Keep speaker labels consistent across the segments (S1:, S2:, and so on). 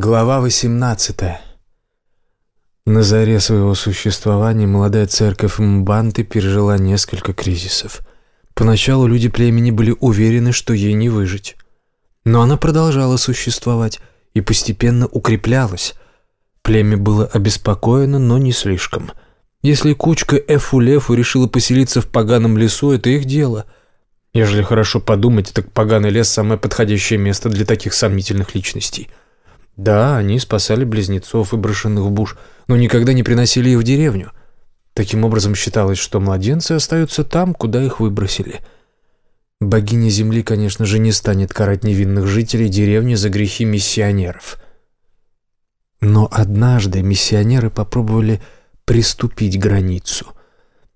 S1: Глава 18. На заре своего существования молодая церковь Мбанты пережила несколько кризисов. Поначалу люди племени были уверены, что ей не выжить. Но она продолжала существовать и постепенно укреплялась. Племя было обеспокоено, но не слишком. Если кучка Эфулефу решила поселиться в поганом лесу, это их дело. Ежели хорошо подумать, так поганый лес – самое подходящее место для таких сомнительных личностей – да, они спасали близнецов, выброшенных в буш, но никогда не приносили их в деревню. Таким образом считалось, что младенцы остаются там, куда их выбросили. Богиня Земли, конечно же, не станет карать невинных жителей деревни за грехи миссионеров. Но однажды миссионеры попробовали приступить границу.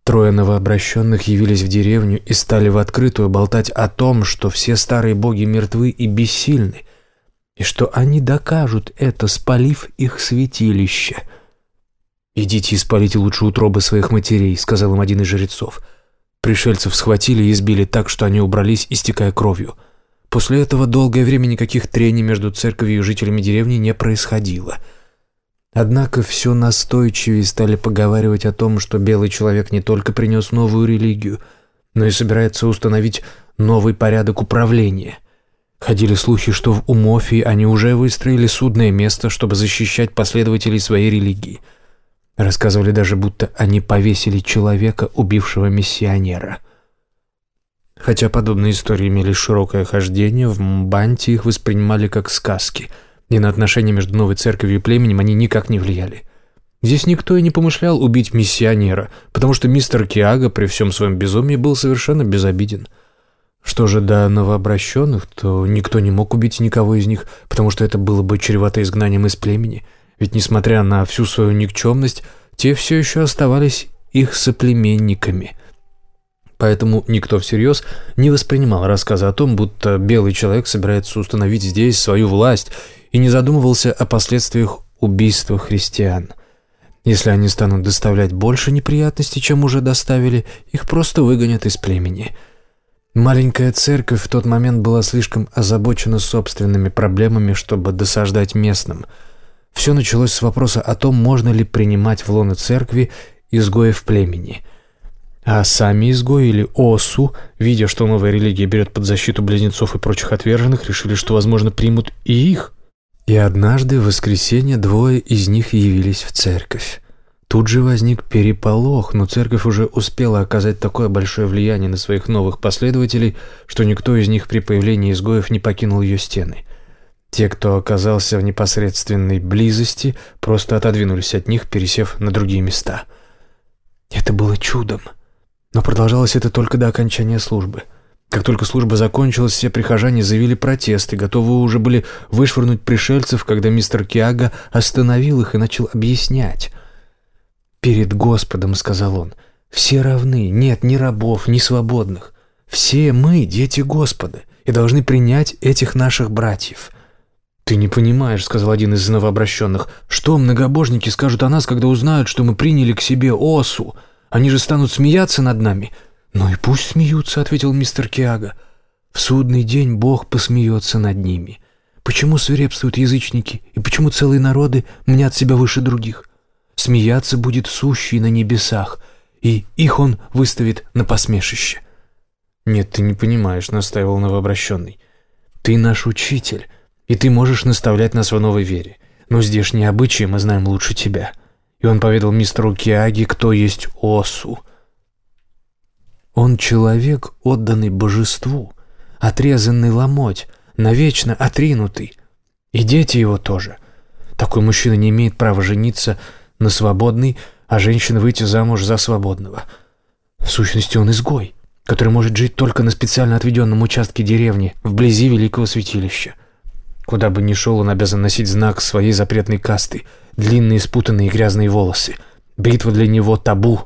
S1: Трое новообращенных явились в деревню и стали в открытую болтать о том, что все старые боги мертвы и бессильны – и что они докажут это, спалив их святилище. «Идите и спалите лучше утробы своих матерей», — сказал им один из жрецов. Пришельцев схватили и избили так, что они убрались, истекая кровью. После этого долгое время никаких трений между церковью и жителями деревни не происходило. Однако все настойчивее стали поговаривать о том, что белый человек не только принес новую религию, но и собирается установить новый порядок управления. Ходили слухи, что в Умофии они уже выстроили судное место, чтобы защищать последователей своей религии. Рассказывали даже, будто они повесили человека, убившего миссионера. Хотя подобные истории имели широкое хождение, в Мбанте их воспринимали как сказки, и на отношения между новой церковью и племенем они никак не влияли. Здесь никто и не помышлял убить миссионера, потому что мистер Киага при всем своем безумии был совершенно безобиден – что же до новообращенных, то никто не мог убить никого из них, потому что это было бы чревато изгнанием из племени. Ведь, несмотря на всю свою никчемность, те все еще оставались их соплеменниками. Поэтому никто всерьез не воспринимал рассказы о том, будто белый человек собирается установить здесь свою власть, и не задумывался о последствиях убийства христиан. Если они станут доставлять больше неприятностей, чем уже доставили, их просто выгонят из племени – Маленькая церковь в тот момент была слишком озабочена собственными проблемами, чтобы досаждать местным. Все началось с вопроса о том, можно ли принимать в лоно церкви изгоев племени. А сами изгои или ОСУ, видя, что новая религия берет под защиту близнецов и прочих отверженных, решили, что, возможно, примут и их. И однажды в воскресенье двое из них явились в церковь. Тут же возник переполох, но церковь уже успела оказать такое большое влияние на своих новых последователей, что никто из них при появлении изгоев не покинул ее стены. Те, кто оказался в непосредственной близости, просто отодвинулись от них, пересев на другие места. Это было чудом. Но продолжалось это только до окончания службы. Как только служба закончилась, все прихожане заявили протест и готовы уже были вышвырнуть пришельцев, когда мистер Киага остановил их и начал объяснять – «Перед Господом», — сказал он, — «все равны, нет ни рабов, ни свободных. Все мы — дети Господа и должны принять этих наших братьев». «Ты не понимаешь», — сказал один из новообращенных, — «что многобожники скажут о нас, когда узнают, что мы приняли к себе Осу? Они же станут смеяться над нами». «Ну и пусть смеются», — ответил мистер Киага. «В судный день Бог посмеется над ними. Почему свирепствуют язычники и почему целые народы мнят себя выше других? Смеяться будет сущий на небесах, и их он выставит на посмешище. «Нет, ты не понимаешь», — настаивал новообращенный. «Ты наш учитель, и ты можешь наставлять нас в новой вере. Но здешние обычаи мы знаем лучше тебя». И он поведал мистеру Киаги, кто есть Осу. Он человек, отданный божеству, отрезанный ломоть, навечно отринутый. И дети его тоже. Такой мужчина не имеет права жениться на свободный, а женщина выйти замуж за свободного. В сущности, он изгой, который может жить только на специально отведенном участке деревни, вблизи великого святилища. Куда бы ни шел, он обязан носить знак своей запретной касты, длинные спутанные грязные волосы. Бритва для него табу.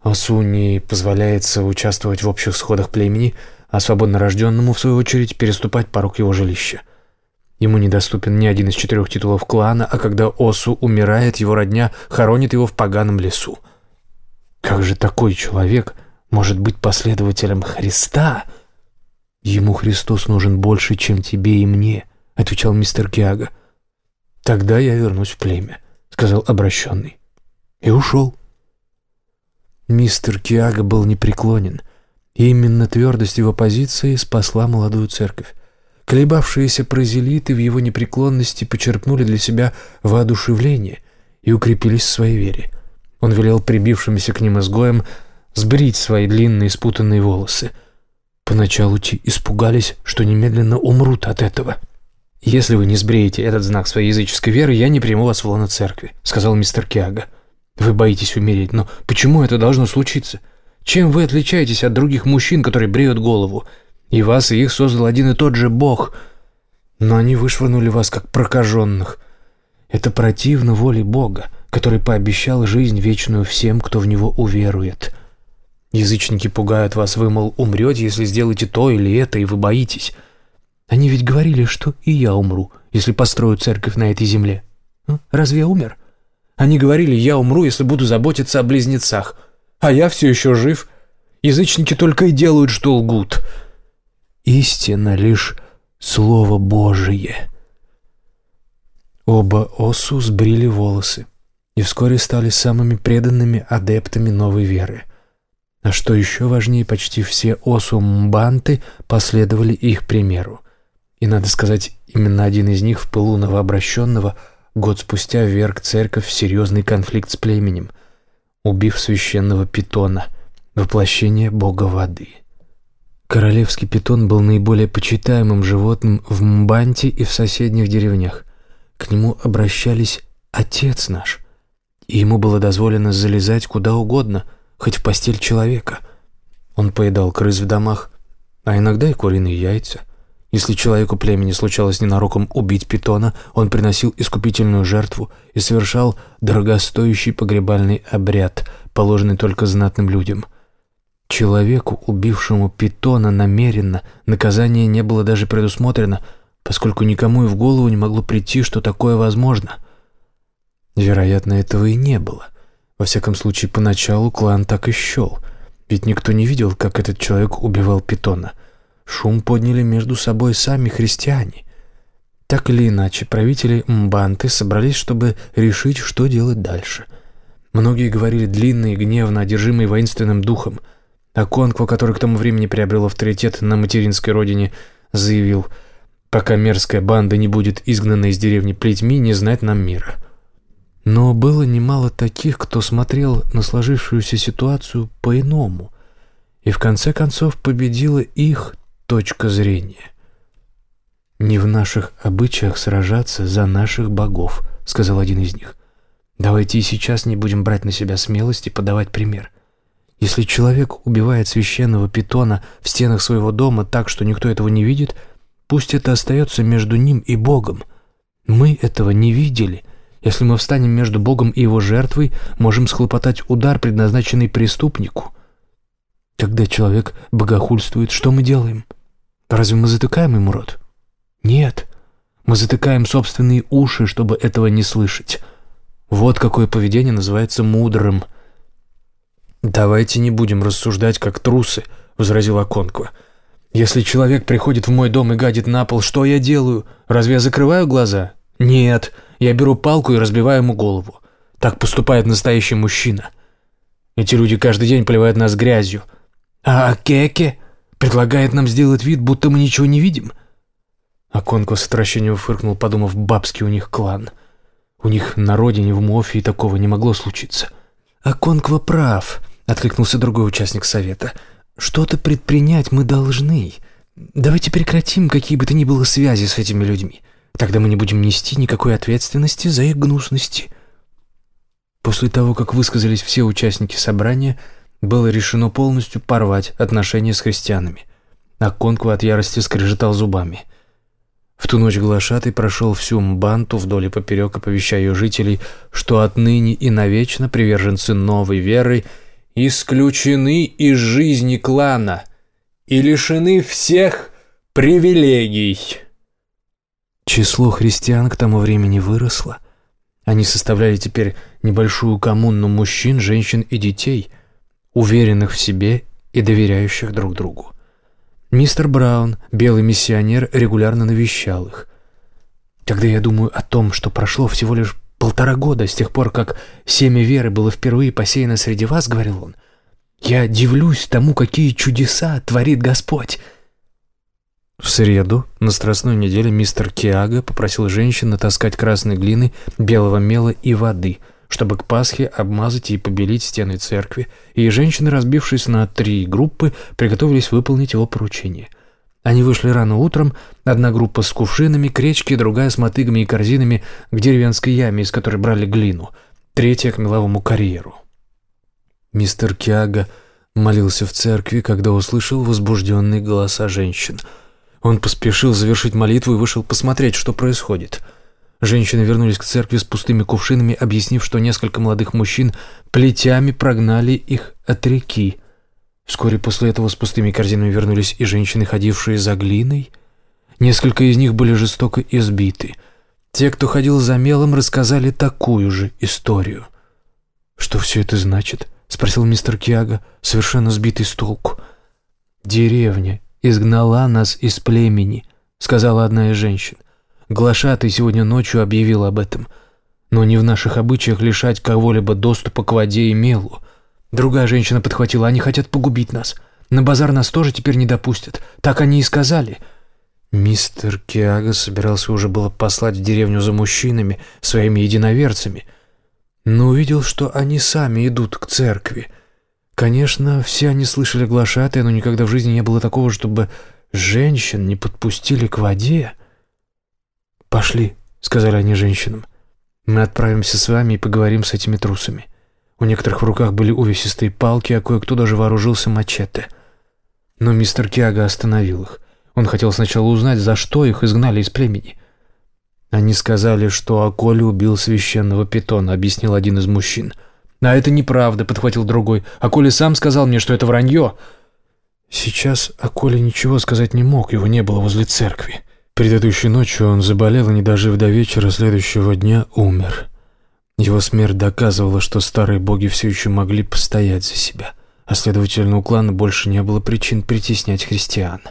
S1: Осу не позволяется участвовать в общих сходах племени, а свободно рожденному, в свою очередь, переступать порог его жилища. Ему недоступен ни один из четырех титулов клана, а когда Осу умирает, его родня хоронит его в поганом лесу. Как же такой человек может быть последователем Христа? Ему Христос нужен больше, чем тебе и мне, отвечал мистер Киага. Тогда я вернусь в племя», — сказал обращенный. И ушел. Мистер Киага был непреклонен, и именно твердость его позиции спасла молодую церковь. Колебавшиеся прозелиты в его непреклонности почерпнули для себя воодушевление и укрепились в своей вере. Он велел прибившимся к ним изгоям сбрить свои длинные спутанные волосы. Поначалу те испугались, что немедленно умрут от этого. «Если вы не сбреете этот знак своей языческой веры, я не приму вас в лоно церкви», — сказал мистер Киага. Вы боитесь умереть, но почему это должно случиться? Чем вы отличаетесь от других мужчин, которые бреют голову? И вас, и их создал один и тот же Бог. Но они вышвырнули вас, как прокаженных. Это противно воле Бога, который пообещал жизнь вечную всем, кто в Него уверует. Язычники пугают вас, вы, мол, умрете, если сделаете то или это, и вы боитесь. Они ведь говорили, что и я умру, если построю церковь на этой земле. Разве я умер?» Они говорили, я умру, если буду заботиться о близнецах. А я все еще жив. Язычники только и делают, что лгут. Истина лишь Слово Божие. Оба Осу сбрили волосы и вскоре стали самыми преданными адептами новой веры. А что еще важнее, почти все Осу Мбанты последовали их примеру. И, надо сказать, именно один из них в пылу новообращенного – Год спустя вверг церковь в серьезный конфликт с племенем, убив священного питона, воплощение бога воды. Королевский питон был наиболее почитаемым животным в Мбанте и в соседних деревнях. К нему обращались «отец наш», и ему было дозволено залезать куда угодно, хоть в постель человека. Он поедал крыс в домах, а иногда и куриные яйца. Если человеку племени случалось ненароком убить питона, он приносил искупительную жертву и совершал дорогостоящий погребальный обряд, положенный только знатным людям. Человеку, убившему питона намеренно, наказание не было даже предусмотрено, поскольку никому и в голову не могло прийти, что такое возможно. Вероятно, этого и не было. Во всяком случае, поначалу клан так и счел, ведь никто не видел, как этот человек убивал питона — Шум подняли между собой сами христиане. Так или иначе, правители Мбанты собрались, чтобы решить, что делать дальше. Многие говорили длинно и гневно, одержимые воинственным духом. А Конква, который к тому времени приобрел авторитет на материнской родине, заявил, «Пока мерзкая банда не будет изгнана из деревни плетьми, не знать нам мира». Но было немало таких, кто смотрел на сложившуюся ситуацию по-иному, и в конце концов победила их точка зрения. «Не в наших обычаях сражаться за наших богов», — сказал один из них. «Давайте и сейчас не будем брать на себя смелость и подавать пример. Если человек убивает священного питона в стенах своего дома так, что никто этого не видит, пусть это остается между ним и Богом. Мы этого не видели. Если мы встанем между Богом и его жертвой, можем схлопотать удар, предназначенный преступнику. Когда человек богохульствует, что мы делаем?» Разве мы затыкаем ему рот? Нет. Мы затыкаем собственные уши, чтобы этого не слышать. Вот какое поведение называется мудрым. «Давайте не будем рассуждать, как трусы», — возразила Конква. «Если человек приходит в мой дом и гадит на пол, что я делаю? Разве я закрываю глаза? Нет, я беру палку и разбиваю ему голову. Так поступает настоящий мужчина. Эти люди каждый день поливают нас грязью. А Кеке Предлагает нам сделать вид, будто мы ничего не видим?» А Конко с отвращением фыркнул, подумав, бабский у них клан. У них на родине в Мофии такого не могло случиться. «А Конква прав», — откликнулся другой участник совета. «Что-то предпринять мы должны. Давайте прекратим какие бы то ни было связи с этими людьми. Тогда мы не будем нести никакой ответственности за их гнусности». После того, как высказались все участники собрания, — было решено полностью порвать отношения с христианами. А Конква от ярости скрежетал зубами. В ту ночь глашатый прошел всю Мбанту вдоль и поперек, оповещая ее жителей, что отныне и навечно приверженцы новой веры исключены из жизни клана и лишены всех привилегий. Число христиан к тому времени выросло. Они составляли теперь небольшую коммуну мужчин, женщин и детей – уверенных в себе и доверяющих друг другу. Мистер Браун, белый миссионер, регулярно навещал их. Когда я думаю о том, что прошло всего лишь полтора года с тех пор, как семя веры было впервые посеяно среди вас, — говорил он, — я дивлюсь тому, какие чудеса творит Господь. В среду, на Страстной неделе, мистер Киага попросил женщин натаскать красной глины, белого мела и воды, чтобы к Пасхе обмазать и побелить стены церкви, и женщины, разбившись на три группы, приготовились выполнить его поручение. Они вышли рано утром, одна группа с кувшинами к речке, другая с мотыгами и корзинами к деревенской яме, из которой брали глину, третья к меловому карьеру. Мистер Киага молился в церкви, когда услышал возбужденные голоса женщин — он поспешил завершить молитву и вышел посмотреть, что происходит. Женщины вернулись к церкви с пустыми кувшинами, объяснив, что несколько молодых мужчин плетями прогнали их от реки. Вскоре после этого с пустыми корзинами вернулись и женщины, ходившие за глиной. Несколько из них были жестоко избиты. Те, кто ходил за мелом, рассказали такую же историю. «Что все это значит?» — спросил мистер Киага, совершенно сбитый с толку. «Деревня изгнала нас из племени», — сказала одна из женщин. Глашатый сегодня ночью объявил об этом. Но не в наших обычаях лишать кого-либо доступа к воде и мелу. Другая женщина подхватила, они хотят погубить нас. На базар нас тоже теперь не допустят. Так они и сказали. Мистер Киага собирался уже было послать в деревню за мужчинами, своими единоверцами, но увидел, что они сами идут к церкви — Конечно, все они слышали глашатая, но никогда в жизни не было такого, чтобы женщин не подпустили к воде. «Пошли», — сказали они женщинам. «Мы отправимся с вами и поговорим с этими трусами». У некоторых в руках были увесистые палки, а кое-кто даже вооружился мачете. Но мистер Киага остановил их. Он хотел сначала узнать, за что их изгнали из племени. «Они сказали, что Аколи убил священного питона», — объяснил один из мужчин. — «А это неправда», — подхватил другой. «А Коля сам сказал мне, что это вранье». Сейчас о Коле ничего сказать не мог, его не было возле церкви. Предыдущей ночью он заболел и, не дожив до вечера следующего дня, умер. Его смерть доказывала, что старые боги все еще могли постоять за себя, а следовательно, у клана больше не было причин притеснять христиан.